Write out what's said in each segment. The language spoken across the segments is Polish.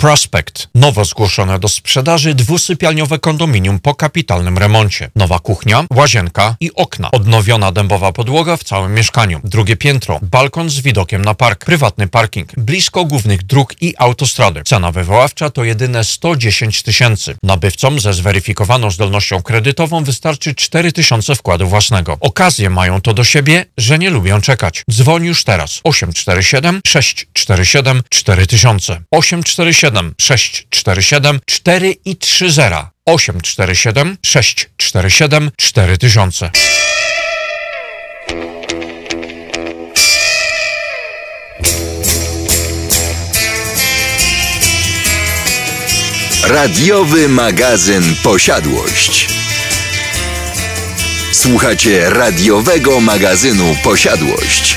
Prospect. Nowo zgłoszone do sprzedaży dwusypialniowe kondominium po kapitalnym remoncie. Nowa kuchnia, łazienka i okna. Odnowiona dębowa podłoga w całym mieszkaniu. Drugie piętro. Balkon z widokiem na park. Prywatny parking. Blisko głównych dróg i autostrady. Cena wywoławcza to jedyne 110 tysięcy. Nabywcom ze zweryfikowaną zdolnością kredytową wystarczy 4 tysiące wkładu własnego. Okazje mają to do siebie, że nie lubią czekać. Dzwoń już teraz. 847 647 4000. 847 647 4 i 30. 847 647 4000. Radiowy magazyn Posiadłość. Słuchacie radiowego magazynu Posiadłość.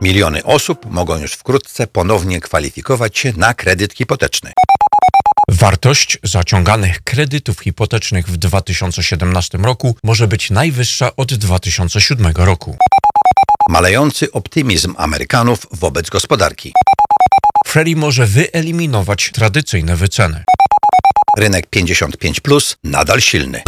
Miliony osób mogą już wkrótce ponownie kwalifikować się na kredyt hipoteczny. Wartość zaciąganych kredytów hipotecznych w 2017 roku może być najwyższa od 2007 roku. Malejący optymizm Amerykanów wobec gospodarki. Freddie może wyeliminować tradycyjne wyceny. Rynek 55 plus nadal silny.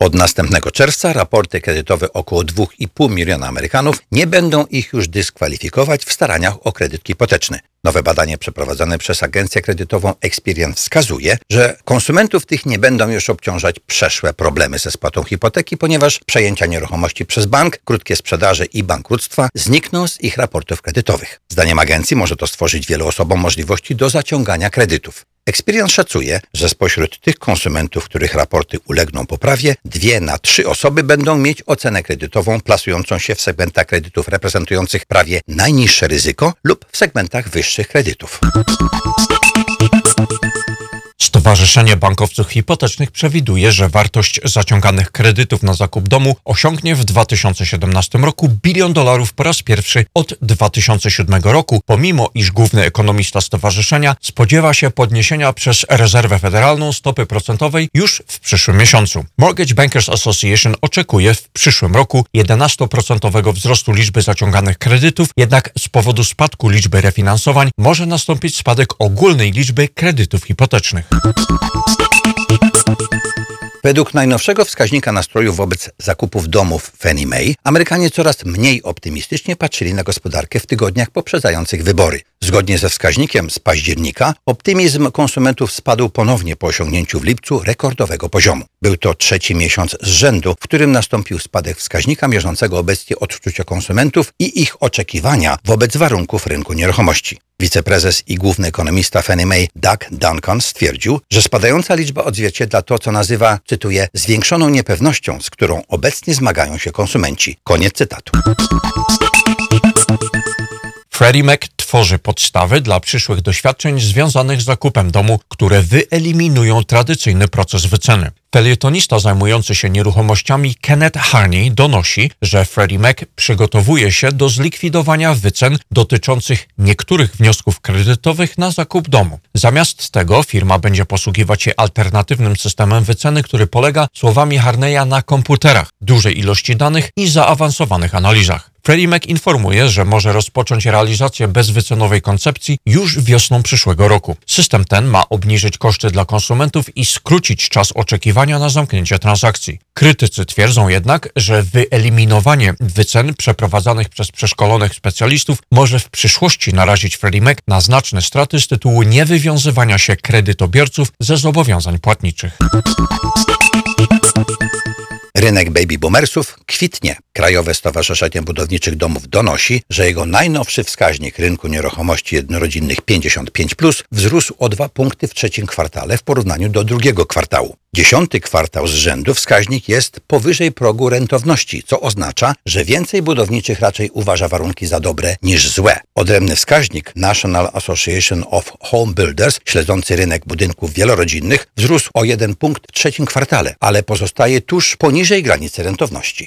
Od następnego czerwca raporty kredytowe około 2,5 miliona Amerykanów nie będą ich już dyskwalifikować w staraniach o kredyt hipoteczny. Nowe badanie przeprowadzone przez agencję kredytową Experian wskazuje, że konsumentów tych nie będą już obciążać przeszłe problemy ze spłatą hipoteki, ponieważ przejęcia nieruchomości przez bank, krótkie sprzedaże i bankructwa znikną z ich raportów kredytowych. Zdaniem agencji może to stworzyć wielu osobom możliwości do zaciągania kredytów. Experian szacuje, że spośród tych konsumentów, których raporty ulegną poprawie, dwie na trzy osoby będą mieć ocenę kredytową plasującą się w segmentach kredytów reprezentujących prawie najniższe ryzyko lub w segmentach wyższych kredytów. Stowarzyszenie Bankowców Hipotecznych przewiduje, że wartość zaciąganych kredytów na zakup domu osiągnie w 2017 roku bilion dolarów po raz pierwszy od 2007 roku, pomimo iż główny ekonomista stowarzyszenia spodziewa się podniesienia przez Rezerwę Federalną stopy procentowej już w przyszłym miesiącu. Mortgage Bankers Association oczekuje w przyszłym roku 11% wzrostu liczby zaciąganych kredytów, jednak z powodu spadku liczby refinansowań może nastąpić spadek ogólnej liczby kredytów hipotecznych. Według najnowszego wskaźnika nastroju wobec zakupów domów Fannie Mae, Amerykanie coraz mniej optymistycznie patrzyli na gospodarkę w tygodniach poprzedzających wybory. Zgodnie ze wskaźnikiem z października, optymizm konsumentów spadł ponownie po osiągnięciu w lipcu rekordowego poziomu. Był to trzeci miesiąc z rzędu, w którym nastąpił spadek wskaźnika mierzącego obecnie odczucia konsumentów i ich oczekiwania wobec warunków rynku nieruchomości. Wiceprezes i główny ekonomista Fannie Mae Doug Duncan stwierdził, że spadająca liczba odzwierciedla to, co nazywa, cytuję, zwiększoną niepewnością, z którą obecnie zmagają się konsumenci. Koniec cytatu. Freddie Mac tworzy podstawy dla przyszłych doświadczeń związanych z zakupem domu, które wyeliminują tradycyjny proces wyceny. Felietonista zajmujący się nieruchomościami Kenneth Harney donosi, że Freddie Mac przygotowuje się do zlikwidowania wycen dotyczących niektórych wniosków kredytowych na zakup domu. Zamiast tego firma będzie posługiwać się alternatywnym systemem wyceny, który polega, słowami Harneya, na komputerach, dużej ilości danych i zaawansowanych analizach. Freddie informuje, że może rozpocząć realizację bezwycenowej koncepcji już wiosną przyszłego roku. System ten ma obniżyć koszty dla konsumentów i skrócić czas oczekiwania na zamknięcie transakcji. Krytycy twierdzą jednak, że wyeliminowanie wycen przeprowadzanych przez przeszkolonych specjalistów może w przyszłości narazić Freddie Mac na znaczne straty z tytułu niewywiązywania się kredytobiorców ze zobowiązań płatniczych. Rynek baby boomersów kwitnie. Krajowe Stowarzyszenie Budowniczych Domów donosi, że jego najnowszy wskaźnik rynku nieruchomości jednorodzinnych 55 wzrósł o dwa punkty w trzecim kwartale w porównaniu do drugiego kwartału. Dziesiąty kwartał z rzędu wskaźnik jest powyżej progu rentowności, co oznacza, że więcej budowniczych raczej uważa warunki za dobre niż złe. Odrębny wskaźnik National Association of Home Builders, śledzący rynek budynków wielorodzinnych, wzrósł o jeden punkt w trzecim kwartale, ale pozostaje tuż poniżej granicy rentowności.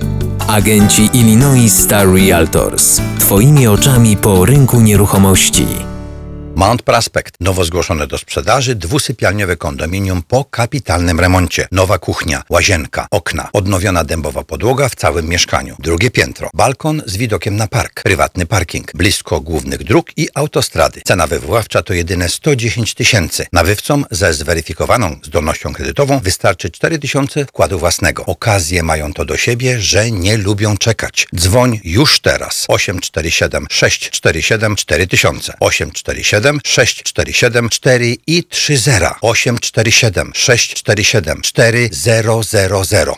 Agenci Illinois Star Realtors. Twoimi oczami po rynku nieruchomości. Mount Prospect, nowo zgłoszone do sprzedaży, dwusypialniowe kondominium po kapitalnym remoncie. Nowa kuchnia, łazienka, okna, odnowiona dębowa podłoga w całym mieszkaniu. Drugie piętro, balkon z widokiem na park, prywatny parking, blisko głównych dróg i autostrady. Cena wywoławcza to jedyne 110 tysięcy. Nabywcom ze zweryfikowaną zdolnością kredytową wystarczy 4 tysiące wkładu własnego. Okazje mają to do siebie, że nie lubią czekać. Dzwoń już teraz. 847 647 4000 847 647 4 i 30 847 647 4000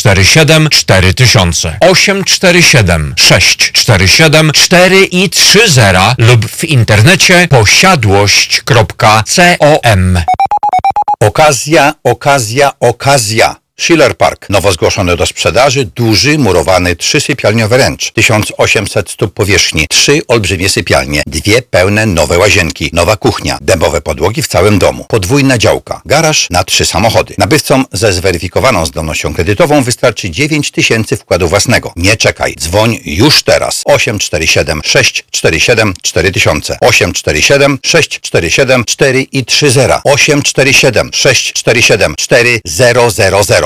647 4000 847 647 4 i 30 lub w internecie posiadłość.com Okazja, okazja, okazja. Schiller Park, nowo zgłoszony do sprzedaży, duży, murowany, trzysypialniowy ręcz, 1800 stóp powierzchni, trzy olbrzymie sypialnie, dwie pełne nowe łazienki, nowa kuchnia, dębowe podłogi w całym domu, podwójna działka, garaż na trzy samochody. Nabywcom ze zweryfikowaną zdolnością kredytową wystarczy 9 tysięcy wkładu własnego. Nie czekaj, dzwoń już teraz. 847 647 4000 847 647 4 i 30 847 647 4000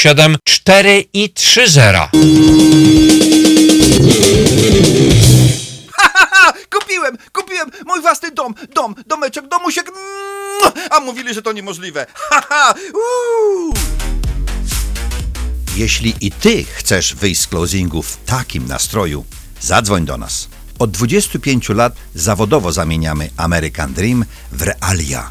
4 i 30 Haha, kupiłem, kupiłem mój własny dom, dom, domeczek, domusiek. mm, A mówili, że to niemożliwe. Haha, uuu. Jeśli i ty chcesz wyjść z closingu w takim nastroju, zadzwoń do nas. Od 25 lat zawodowo zamieniamy American Dream w realia,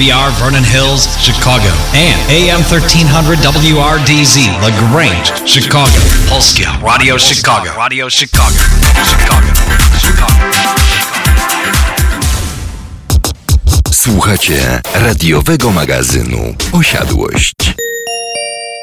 WNVR Vernon Hills, Chicago, and AM 1300 WRDZ LaGrange, Chicago. Polskia Radio Chicago. Radio Chicago. Chicago. Chicago. Słuchacie radiowego magazynu Osiadłość.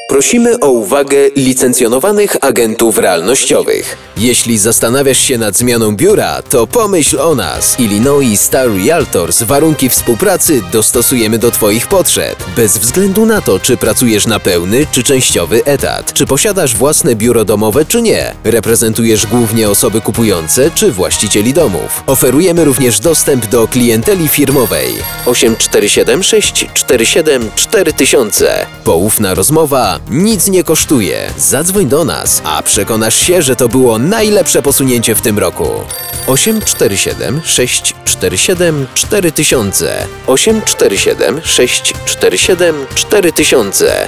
Prosimy o uwagę licencjonowanych agentów realnościowych. Jeśli zastanawiasz się nad zmianą biura, to pomyśl o nas. Illinois Star Realtors warunki współpracy dostosujemy do Twoich potrzeb. Bez względu na to, czy pracujesz na pełny czy częściowy etat, czy posiadasz własne biuro domowe czy nie, reprezentujesz głównie osoby kupujące czy właścicieli domów. Oferujemy również dostęp do klienteli firmowej. 847 647 4000. Poufna rozmowa nic nie kosztuje. Zadzwoń do nas, a przekonasz się, że to było najlepsze posunięcie w tym roku. 847 647 4000 847 647 4000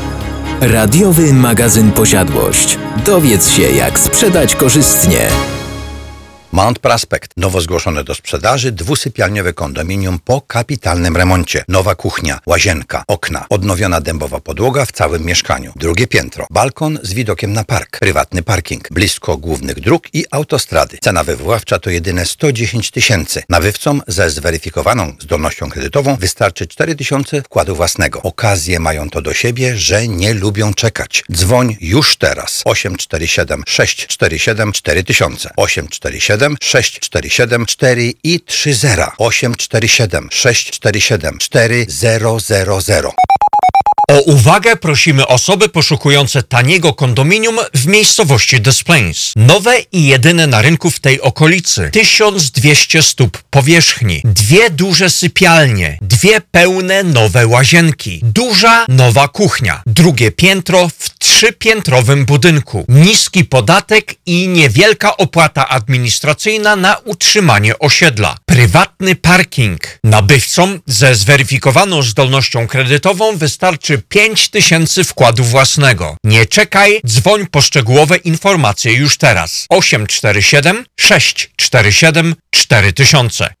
Radiowy magazyn Posiadłość. Dowiedz się, jak sprzedać korzystnie. Mount Prospect. Nowo zgłoszone do sprzedaży dwusypialniowe kondominium po kapitalnym remoncie. Nowa kuchnia, łazienka, okna, odnowiona dębowa podłoga w całym mieszkaniu. Drugie piętro, balkon z widokiem na park, prywatny parking, blisko głównych dróg i autostrady. Cena wywoławcza to jedyne 110 tysięcy. Nabywcom ze zweryfikowaną zdolnością kredytową wystarczy 4 tysiące wkładu własnego. Okazje mają to do siebie, że nie lubią czekać. Dzwoń już teraz. 847 647 4000 847 647 4 i 30 847 647 4000 O uwagę prosimy osoby poszukujące taniego kondominium w miejscowości Des Plains. Nowe i jedyne na rynku w tej okolicy. 1200 stóp powierzchni, dwie duże sypialnie, dwie pełne nowe łazienki, duża nowa kuchnia, drugie piętro w trzypiętrowym budynku, niski podatek i niewielka opłata administracyjna na utrzymanie osiedla, prywatny parking. Nabywcom ze zweryfikowaną zdolnością kredytową wystarczy 5 tysięcy wkładu własnego. Nie czekaj, dzwoń po szczegółowe informacje już teraz. 847 647 4000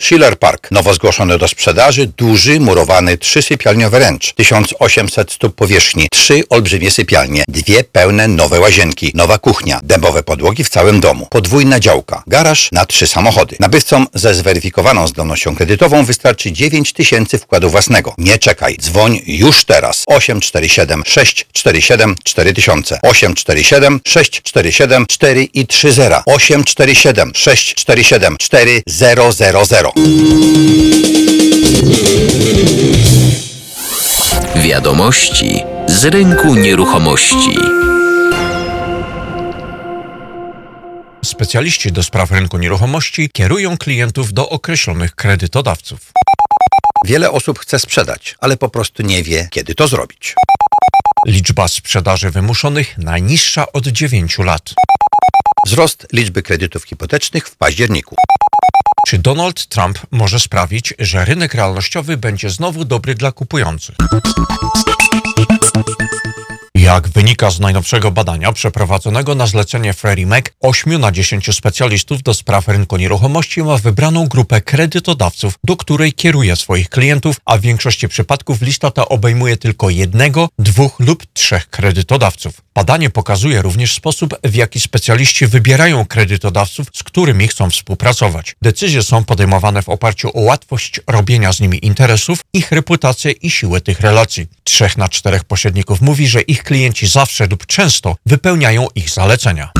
Schiller Park. Nowo zgłoszony do sprzedaży duży, murowany, trzysypialniowy ręcz. 1800 stóp powierzchni, trzy olbrzymie sypialnie, dwie pełne nowe łazienki, nowa kuchnia, dębowe podłogi w całym domu, podwójna działka, garaż na trzy samochody. Nabywcom ze zweryfikowaną zdolnością kredytową wystarczy 9 tysięcy wkładu własnego. Nie czekaj, dzwoń już teraz. 847 647 4000 847 647 4 i 30 847 647 4000 Wiadomości z rynku nieruchomości. Specjaliści do spraw rynku nieruchomości kierują klientów do określonych kredytodawców. Wiele osób chce sprzedać, ale po prostu nie wie, kiedy to zrobić. Liczba sprzedaży wymuszonych najniższa od 9 lat. Wzrost liczby kredytów hipotecznych w październiku. Czy Donald Trump może sprawić, że rynek realnościowy będzie znowu dobry dla kupujących? Jak wynika z najnowszego badania przeprowadzonego na zlecenie Freddie Mac, 8 na 10 specjalistów do spraw rynku nieruchomości ma wybraną grupę kredytodawców, do której kieruje swoich klientów, a w większości przypadków lista ta obejmuje tylko jednego, dwóch lub trzech kredytodawców. Badanie pokazuje również sposób, w jaki specjaliści wybierają kredytodawców, z którymi chcą współpracować. Decyzje są podejmowane w oparciu o łatwość robienia z nimi interesów, ich reputację i siłę tych relacji. Trzech na czterech pośredników mówi, że ich klienci zawsze lub często wypełniają ich zalecenia.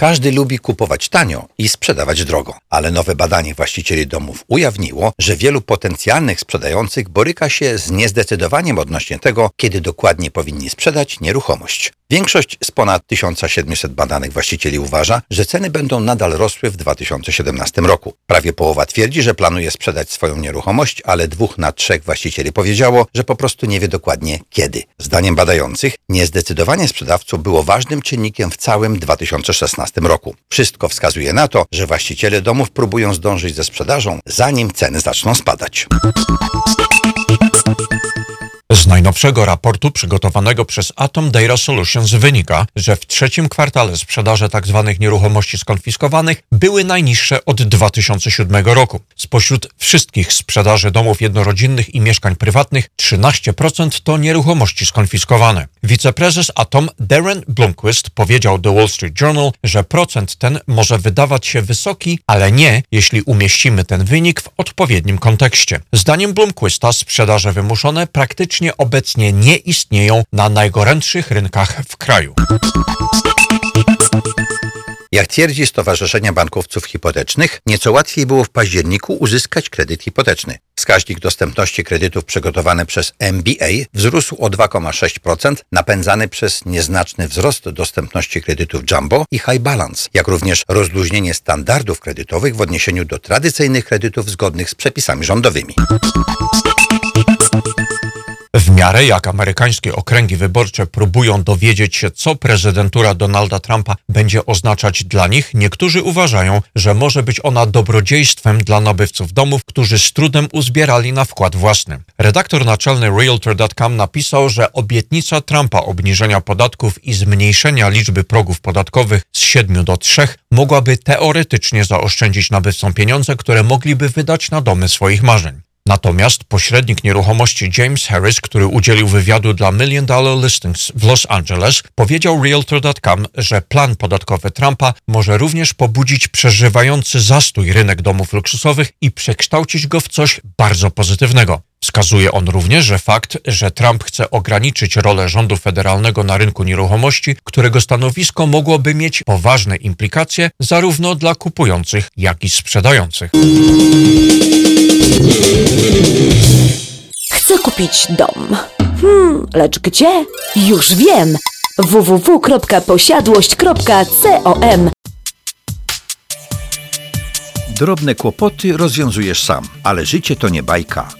Każdy lubi kupować tanio i sprzedawać drogo, ale nowe badanie właścicieli domów ujawniło, że wielu potencjalnych sprzedających boryka się z niezdecydowaniem odnośnie tego, kiedy dokładnie powinni sprzedać nieruchomość. Większość z ponad 1700 badanych właścicieli uważa, że ceny będą nadal rosły w 2017 roku. Prawie połowa twierdzi, że planuje sprzedać swoją nieruchomość, ale dwóch na trzech właścicieli powiedziało, że po prostu nie wie dokładnie kiedy. Zdaniem badających, niezdecydowanie sprzedawców było ważnym czynnikiem w całym 2016 roku. Wszystko wskazuje na to, że właściciele domów próbują zdążyć ze sprzedażą, zanim ceny zaczną spadać. Najnowszego raportu przygotowanego przez Atom Data Solutions wynika, że w trzecim kwartale sprzedaże tzw. nieruchomości skonfiskowanych były najniższe od 2007 roku. Spośród wszystkich sprzedaży domów jednorodzinnych i mieszkań prywatnych 13% to nieruchomości skonfiskowane. Wiceprezes Atom Darren Blomquist powiedział The Wall Street Journal, że procent ten może wydawać się wysoki, ale nie, jeśli umieścimy ten wynik w odpowiednim kontekście. Zdaniem Blomquista sprzedaże wymuszone praktycznie obecnie nie istnieją na najgorętszych rynkach w kraju. Jak twierdzi Stowarzyszenie Bankowców Hipotecznych, nieco łatwiej było w październiku uzyskać kredyt hipoteczny. Wskaźnik dostępności kredytów przygotowany przez MBA wzrósł o 2,6%, napędzany przez nieznaczny wzrost dostępności kredytów Jumbo i High Balance, jak również rozluźnienie standardów kredytowych w odniesieniu do tradycyjnych kredytów zgodnych z przepisami rządowymi. Miarę jak amerykańskie okręgi wyborcze próbują dowiedzieć się, co prezydentura Donalda Trumpa będzie oznaczać dla nich, niektórzy uważają, że może być ona dobrodziejstwem dla nabywców domów, którzy z trudem uzbierali na wkład własny. Redaktor naczelny Realtor.com napisał, że obietnica Trumpa obniżenia podatków i zmniejszenia liczby progów podatkowych z 7 do 3 mogłaby teoretycznie zaoszczędzić nabywcom pieniądze, które mogliby wydać na domy swoich marzeń. Natomiast pośrednik nieruchomości James Harris, który udzielił wywiadu dla Million Dollar Listings w Los Angeles, powiedział Realtor.com, że plan podatkowy Trumpa może również pobudzić przeżywający zastój rynek domów luksusowych i przekształcić go w coś bardzo pozytywnego. Wskazuje on również, że fakt, że Trump chce ograniczyć rolę rządu federalnego na rynku nieruchomości, którego stanowisko mogłoby mieć poważne implikacje zarówno dla kupujących, jak i sprzedających. Chcę kupić dom. Hmm, lecz gdzie? Już wiem! www.posiadłość.com Drobne kłopoty rozwiązujesz sam, ale życie to nie bajka.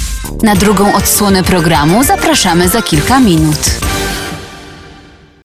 Na drugą odsłonę programu zapraszamy za kilka minut.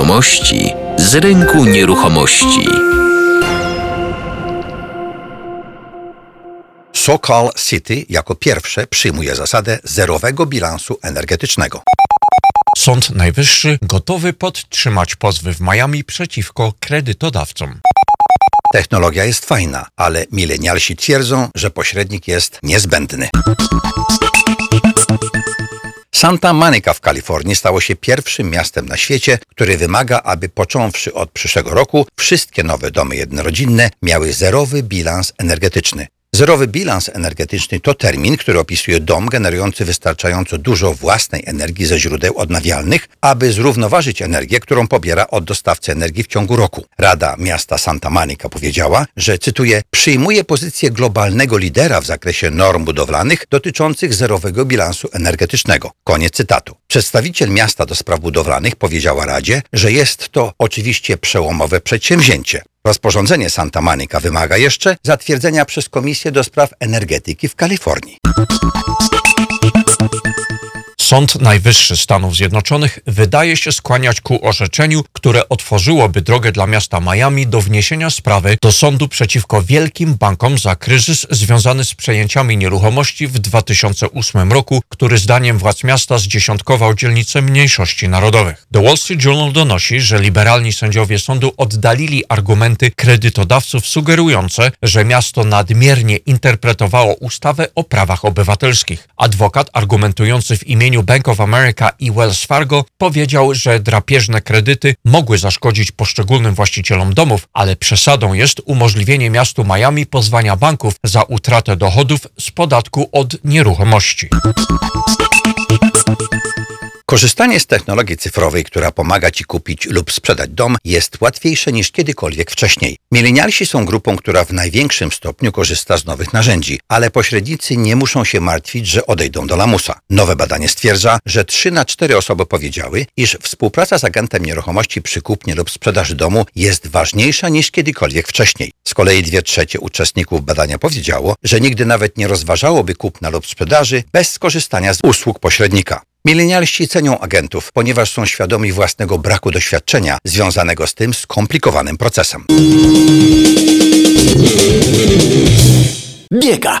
Wiadomości z rynku nieruchomości. Sokal City jako pierwsze przyjmuje zasadę zerowego bilansu energetycznego. Sąd Najwyższy gotowy podtrzymać pozwy w Miami przeciwko kredytodawcom. Technologia jest fajna, ale milenialsi twierdzą, że pośrednik jest niezbędny. Santa Monica w Kalifornii stało się pierwszym miastem na świecie, który wymaga, aby począwszy od przyszłego roku wszystkie nowe domy jednorodzinne miały zerowy bilans energetyczny. Zerowy bilans energetyczny to termin, który opisuje dom generujący wystarczająco dużo własnej energii ze źródeł odnawialnych, aby zrównoważyć energię, którą pobiera od dostawcy energii w ciągu roku. Rada Miasta Santa Monica powiedziała, że, cytuję, przyjmuje pozycję globalnego lidera w zakresie norm budowlanych dotyczących zerowego bilansu energetycznego. Koniec cytatu. Przedstawiciel miasta do spraw budowlanych powiedziała Radzie, że jest to oczywiście przełomowe przedsięwzięcie. Rozporządzenie Santa Monica wymaga jeszcze zatwierdzenia przez Komisję do Spraw Energetyki w Kalifornii. Sąd Najwyższy Stanów Zjednoczonych wydaje się skłaniać ku orzeczeniu, które otworzyłoby drogę dla miasta Miami do wniesienia sprawy do sądu przeciwko wielkim bankom za kryzys związany z przejęciami nieruchomości w 2008 roku, który zdaniem władz miasta zdziesiątkował dzielnice mniejszości narodowych. The Wall Street Journal donosi, że liberalni sędziowie sądu oddalili argumenty kredytodawców sugerujące, że miasto nadmiernie interpretowało ustawę o prawach obywatelskich. Adwokat argumentujący w imieniu Bank of America i Wells Fargo powiedział, że drapieżne kredyty mogły zaszkodzić poszczególnym właścicielom domów, ale przesadą jest umożliwienie miastu Miami pozwania banków za utratę dochodów z podatku od nieruchomości. Korzystanie z technologii cyfrowej, która pomaga Ci kupić lub sprzedać dom, jest łatwiejsze niż kiedykolwiek wcześniej. Milenialsi są grupą, która w największym stopniu korzysta z nowych narzędzi, ale pośrednicy nie muszą się martwić, że odejdą do lamusa. Nowe badanie stwierdza, że 3 na 4 osoby powiedziały, iż współpraca z agentem nieruchomości przy kupnie lub sprzedaży domu jest ważniejsza niż kiedykolwiek wcześniej. Z kolei 2 trzecie uczestników badania powiedziało, że nigdy nawet nie rozważałoby kupna lub sprzedaży bez skorzystania z usług pośrednika. Milenialści cenią agentów, ponieważ są świadomi własnego braku doświadczenia związanego z tym skomplikowanym procesem. Biega,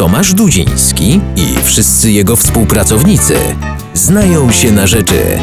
Tomasz Dudziński i wszyscy jego współpracownicy znają się na rzeczy.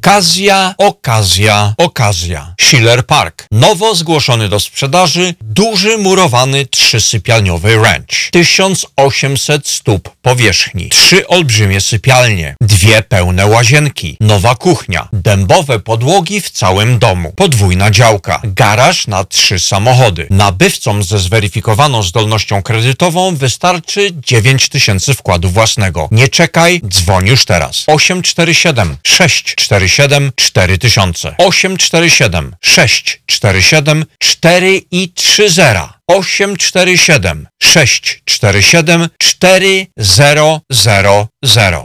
Okazja, okazja, okazja. Schiller Park. Nowo zgłoszony do sprzedaży duży murowany trzysypialniowy ranch. 1800 stóp powierzchni. Trzy olbrzymie sypialnie. Dwie pełne łazienki. Nowa kuchnia. Dębowe podłogi w całym domu. Podwójna działka. Garaż na trzy samochody. Nabywcom ze zweryfikowaną zdolnością kredytową wystarczy 9000 wkładu własnego. Nie czekaj, dzwoń już teraz. 847 647 4000 847 647 4 i 30 847 647 4000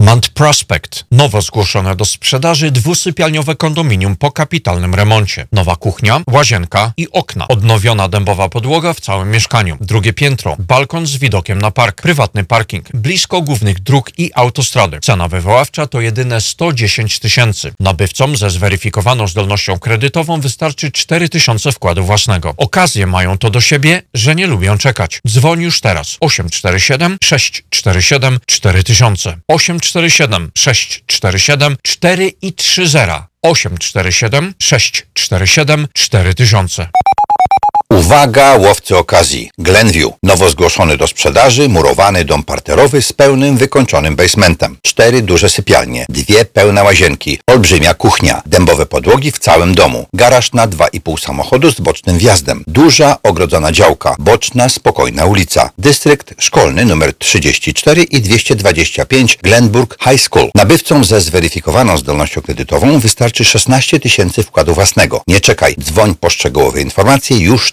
Mount Prospect. Nowo zgłoszone do sprzedaży dwusypialniowe kondominium po kapitalnym remoncie. Nowa kuchnia, łazienka i okna. Odnowiona dębowa podłoga w całym mieszkaniu. Drugie piętro. Balkon z widokiem na park. Prywatny parking. Blisko głównych dróg i autostrady. Cena wywoławcza to jedyne 110 tysięcy. Nabywcom ze zweryfikowaną zdolnością kredytową wystarczy 4 tysiące wkładu własnego. Okazje mają to do siebie, że nie lubią czekać. Dzwoń już teraz. 847 647 4000 847 847 647 4 i 30 847 647 4000 Uwaga, łowcy okazji. Glenview. Nowo zgłoszony do sprzedaży murowany dom parterowy z pełnym wykończonym basementem. Cztery duże sypialnie, dwie pełne łazienki, olbrzymia kuchnia, dębowe podłogi w całym domu, garaż na 2,5 samochodu z bocznym wjazdem, duża ogrodzona działka, boczna, spokojna ulica, dystrykt szkolny numer 34 i 225 Glenburg High School. Nabywcom ze zweryfikowaną zdolnością kredytową wystarczy 16 tysięcy wkładu własnego. Nie czekaj, dzwoń po szczegółowe informacje już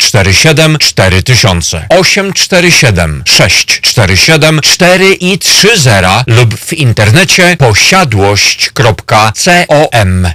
647 4000 847 647 4 i 30 lub w internecie posiadłość.com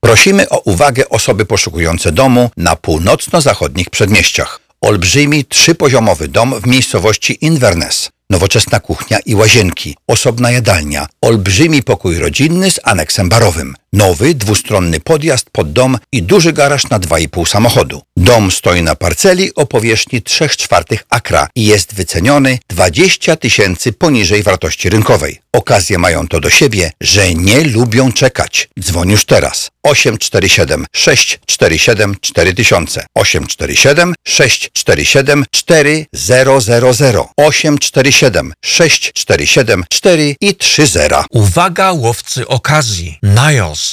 Prosimy o uwagę osoby poszukujące domu na północno-zachodnich przedmieściach. Olbrzymi trzypoziomowy dom w miejscowości Inverness. Nowoczesna kuchnia i łazienki, osobna jadalnia, olbrzymi pokój rodzinny z aneksem barowym, nowy dwustronny podjazd pod dom i duży garaż na 2,5 samochodu. Dom stoi na parceli o powierzchni 3 czwartych akra i jest wyceniony 20 tysięcy poniżej wartości rynkowej. Okazje mają to do siebie, że nie lubią czekać. Dzwoń już teraz. 847 647 4000 847 647 4000 847 647 4 i 30 Uwaga łowcy okazji.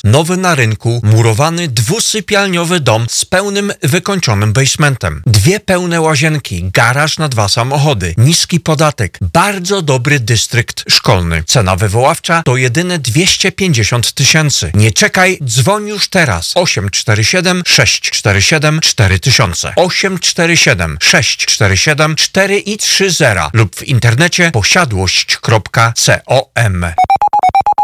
Nowy na rynku, murowany dwusypialniowy dom z pełnym wykończonym basementem. Dwie pełne łazienki, garaż na dwa samochody, niski podatek, bardzo dobry dystrykt szkolny. Cena wywoławcza to jedyne 250 tysięcy. Nie czekaj, dzwoń już teraz. 847 647 4000 847 647 4 i 30 lub w internecie posiadłość.com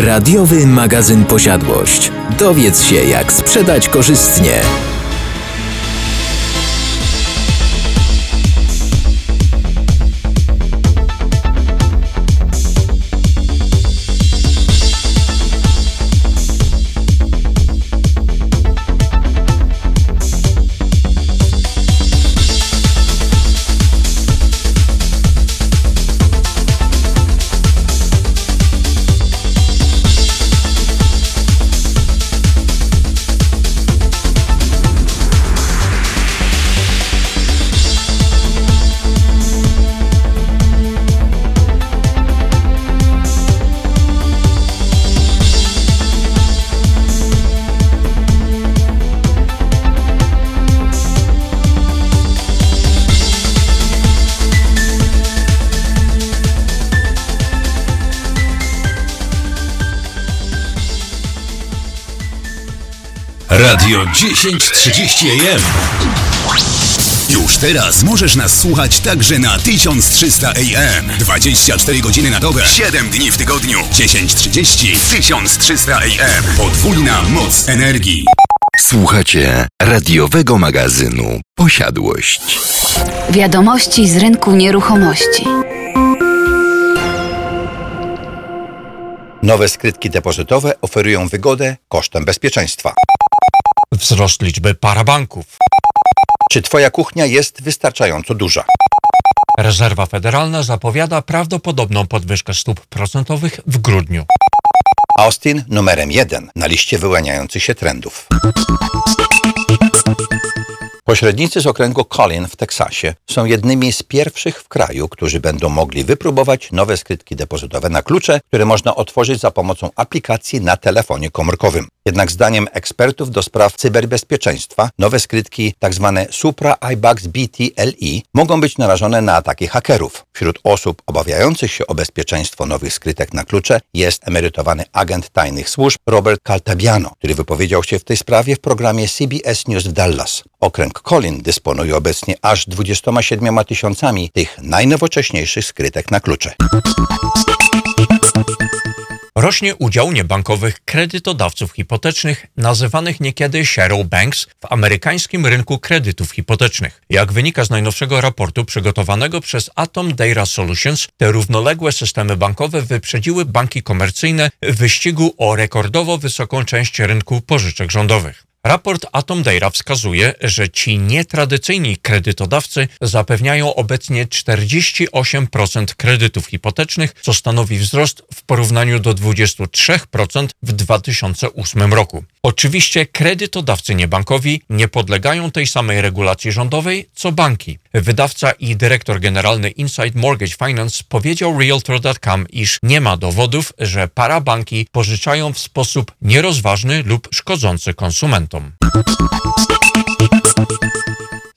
Radiowy magazyn Posiadłość. Dowiedz się, jak sprzedać korzystnie. 1030 AM. Już teraz możesz nas słuchać także na 1300 AM. 24 godziny na dobę, 7 dni w tygodniu. 1030 1300 AM. Podwójna moc energii. Słuchacie radiowego magazynu Posiadłość. Wiadomości z rynku nieruchomości. Nowe skrytki depozytowe oferują wygodę kosztem bezpieczeństwa. Wzrost liczby parabanków. Czy Twoja kuchnia jest wystarczająco duża? Rezerwa Federalna zapowiada prawdopodobną podwyżkę stóp procentowych w grudniu. Austin numerem jeden na liście wyłaniających się trendów. Pośrednicy z okręgu Collin w Teksasie są jednymi z pierwszych w kraju, którzy będą mogli wypróbować nowe skrytki depozytowe na klucze, które można otworzyć za pomocą aplikacji na telefonie komórkowym. Jednak zdaniem ekspertów do spraw cyberbezpieczeństwa nowe skrytki tzw. Supra iBugs BTLE mogą być narażone na ataki hakerów. Wśród osób obawiających się o bezpieczeństwo nowych skrytek na klucze jest emerytowany agent tajnych służb Robert Caltabiano, który wypowiedział się w tej sprawie w programie CBS News w Dallas. Okręg Collin dysponuje obecnie aż 27 tysiącami tych najnowocześniejszych skrytek na klucze. Rośnie udział niebankowych kredytodawców hipotecznych, nazywanych niekiedy shadow banks, w amerykańskim rynku kredytów hipotecznych. Jak wynika z najnowszego raportu przygotowanego przez Atom Data Solutions, te równoległe systemy bankowe wyprzedziły banki komercyjne w wyścigu o rekordowo wysoką część rynku pożyczek rządowych. Raport Atom wskazuje, że ci nietradycyjni kredytodawcy zapewniają obecnie 48% kredytów hipotecznych, co stanowi wzrost w porównaniu do 23% w 2008 roku. Oczywiście kredytodawcy niebankowi nie podlegają tej samej regulacji rządowej co banki. Wydawca i dyrektor generalny Inside Mortgage Finance powiedział Realtor.com, iż nie ma dowodów, że parabanki pożyczają w sposób nierozważny lub szkodzący konsumentom.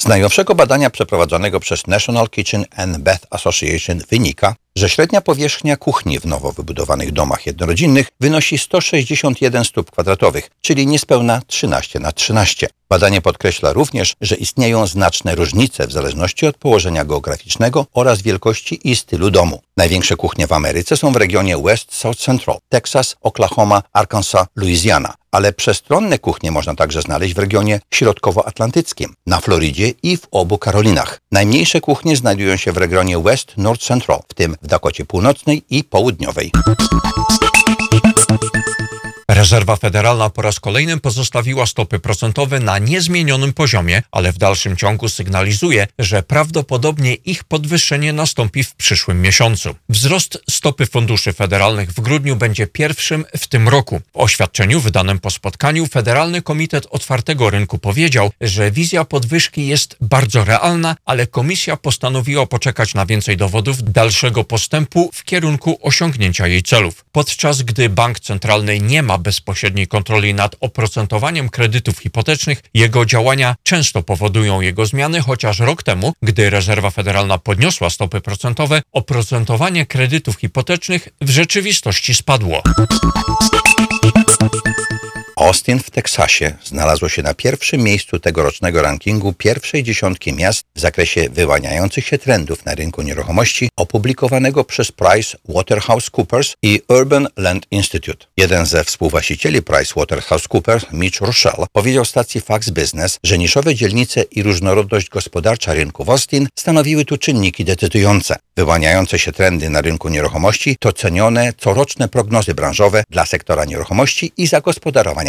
Z najnowszego badania przeprowadzonego przez National Kitchen and Bath Association wynika, że średnia powierzchnia kuchni w nowo wybudowanych domach jednorodzinnych wynosi 161 stóp kwadratowych, czyli niespełna 13 na 13. Badanie podkreśla również, że istnieją znaczne różnice w zależności od położenia geograficznego oraz wielkości i stylu domu. Największe kuchnie w Ameryce są w regionie West South Central, Texas, Oklahoma, Arkansas, Louisiana, ale przestronne kuchnie można także znaleźć w regionie środkowoatlantyckim, na Florydzie i w obu Karolinach. Najmniejsze kuchnie znajdują się w regionie West North Central, w tym w Dakocie Północnej i Południowej. Rezerwa Federalna po raz kolejny pozostawiła stopy procentowe na niezmienionym poziomie, ale w dalszym ciągu sygnalizuje, że prawdopodobnie ich podwyższenie nastąpi w przyszłym miesiącu. Wzrost stopy funduszy federalnych w grudniu będzie pierwszym w tym roku. W oświadczeniu wydanym po spotkaniu Federalny Komitet Otwartego Rynku powiedział, że wizja podwyżki jest bardzo realna, ale komisja postanowiła poczekać na więcej dowodów dalszego postępu w kierunku osiągnięcia jej celów. Podczas gdy bank centralny nie ma bezpośredniej kontroli nad oprocentowaniem kredytów hipotecznych, jego działania często powodują jego zmiany, chociaż rok temu, gdy rezerwa federalna podniosła stopy procentowe, oprocentowanie kredytów hipotecznych w rzeczywistości spadło. Austin w Teksasie znalazło się na pierwszym miejscu tegorocznego rankingu pierwszej dziesiątki miast w zakresie wyłaniających się trendów na rynku nieruchomości opublikowanego przez Price Waterhouse Coopers i Urban Land Institute. Jeden ze współwłaścicieli Price Waterhouse Coopers, Mitch Rochelle, powiedział stacji Fox Business, że niszowe dzielnice i różnorodność gospodarcza rynku w Austin stanowiły tu czynniki decydujące. Wyłaniające się trendy na rynku nieruchomości to cenione coroczne prognozy branżowe dla sektora nieruchomości i zagospodarowania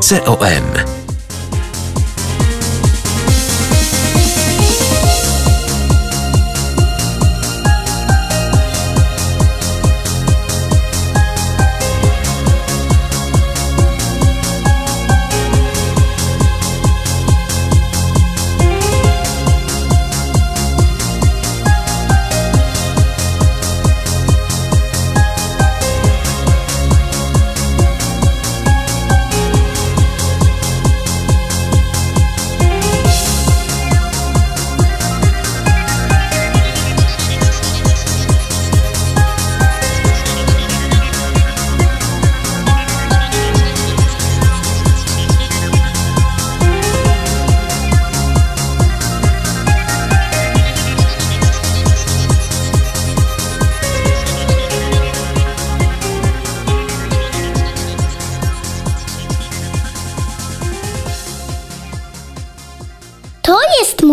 COM.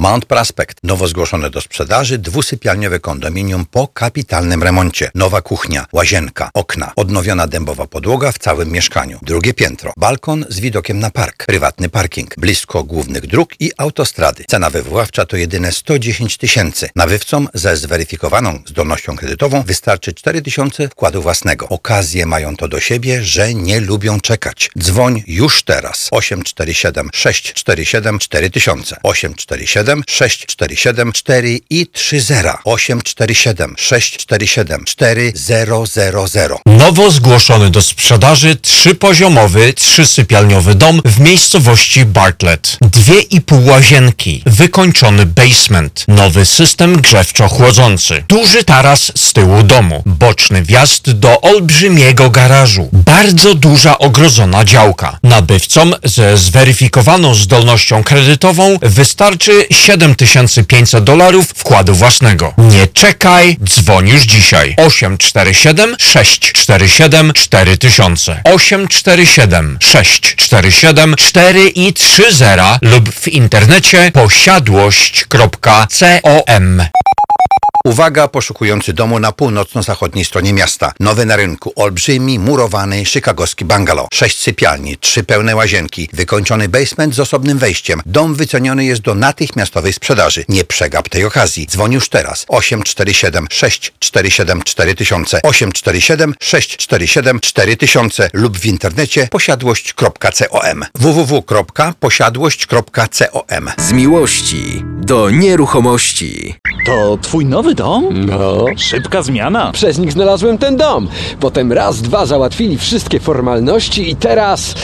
Mount Prospect. Nowo zgłoszone do sprzedaży dwusypialniowe kondominium po kapitalnym remoncie. Nowa kuchnia, łazienka, okna, odnowiona dębowa podłoga w całym mieszkaniu. Drugie piętro, balkon z widokiem na park, prywatny parking, blisko głównych dróg i autostrady. Cena wywoławcza to jedyne 110 tysięcy. Nabywcom ze zweryfikowaną zdolnością kredytową wystarczy 4 tysiące wkładu własnego. Okazje mają to do siebie, że nie lubią czekać. Dzwoń już teraz. 847 647 4000 847 647 4 i 30 847 647 4000 Nowo zgłoszony do sprzedaży trzypoziomowy, trzysypialniowy dom w miejscowości Bartlett. Dwie i pół łazienki, wykończony basement, nowy system grzewczo-chłodzący, duży taras z tyłu domu, boczny wjazd do olbrzymiego garażu, bardzo duża ogrodzona działka. Nabywcom ze zweryfikowaną zdolnością kredytową wystarczy 7500 dolarów wkładu własnego. Nie czekaj, dzwoń już dzisiaj. 847 647 4000 847 647 4 i 30 lub w internecie posiadłość.com Uwaga, poszukujący domu na północno-zachodniej stronie miasta. Nowy na rynku, olbrzymi, murowany, chicagowski bungalow. Sześć sypialni, trzy pełne łazienki, wykończony basement z osobnym wejściem. Dom wyceniony jest do natychmiastowej sprzedaży. Nie przegap tej okazji. Dzwoń już teraz. 847 647 4000 847 647 4000 lub w internecie posiadłość.com www.posiadłość.com Z miłości do nieruchomości. To twój nowy dom? No. Szybka zmiana. Przez nich znalazłem ten dom. Potem raz, dwa załatwili wszystkie formalności i teraz...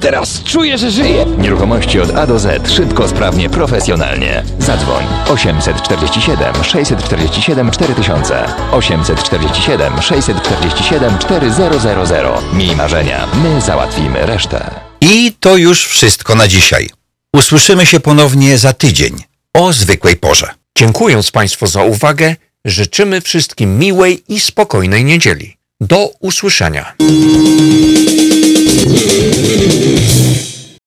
Teraz czuję, że żyję. Nieruchomości od A do Z. Szybko, sprawnie, profesjonalnie. Zadzwoń 847 647 4000 847 647 4000 Miej marzenia, my załatwimy resztę. I to już wszystko na dzisiaj. Usłyszymy się ponownie za tydzień o zwykłej porze. Dziękując Państwu za uwagę, życzymy wszystkim miłej i spokojnej niedzieli. Do usłyszenia.